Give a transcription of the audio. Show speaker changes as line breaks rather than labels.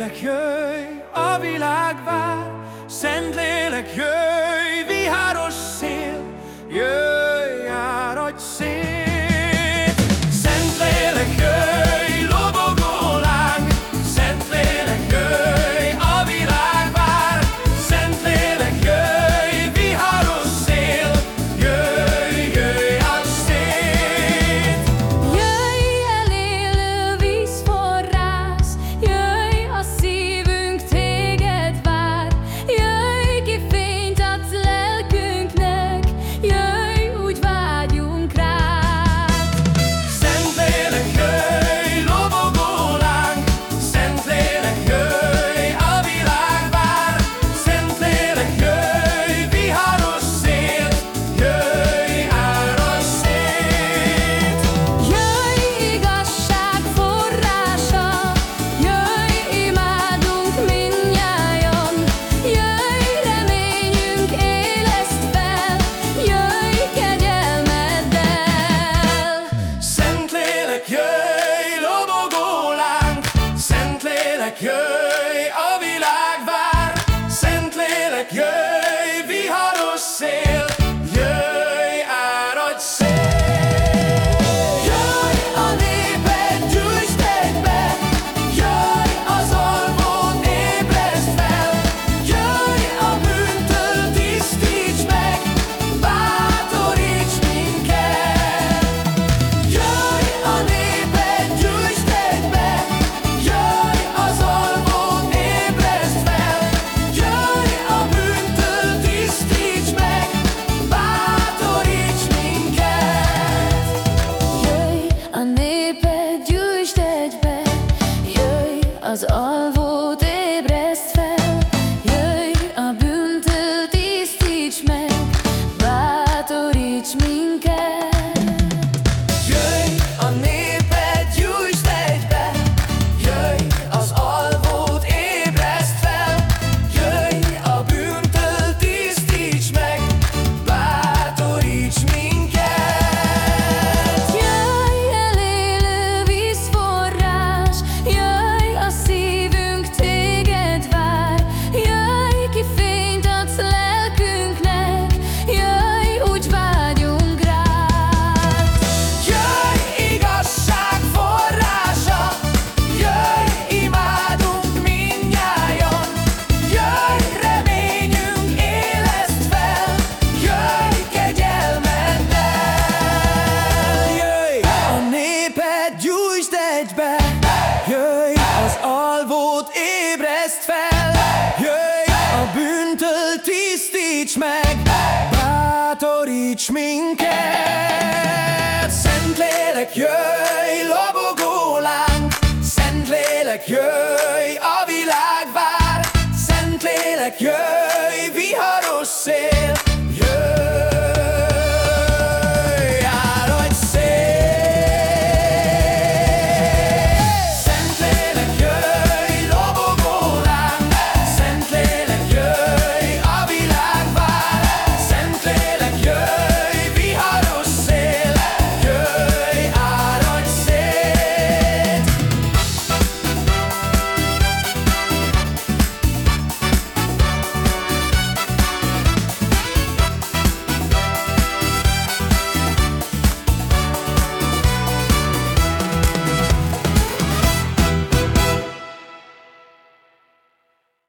lélek, jöjj, a világ vár, Szent lélek, jöjj, viharos szél, jöjj, áradj szél. az arra Segíts minket! Szentlélek, jöjj, lobogó láng! Szentlélek, jöjj, a
világ vár!
Szentlélek, jöjj, viharos szél!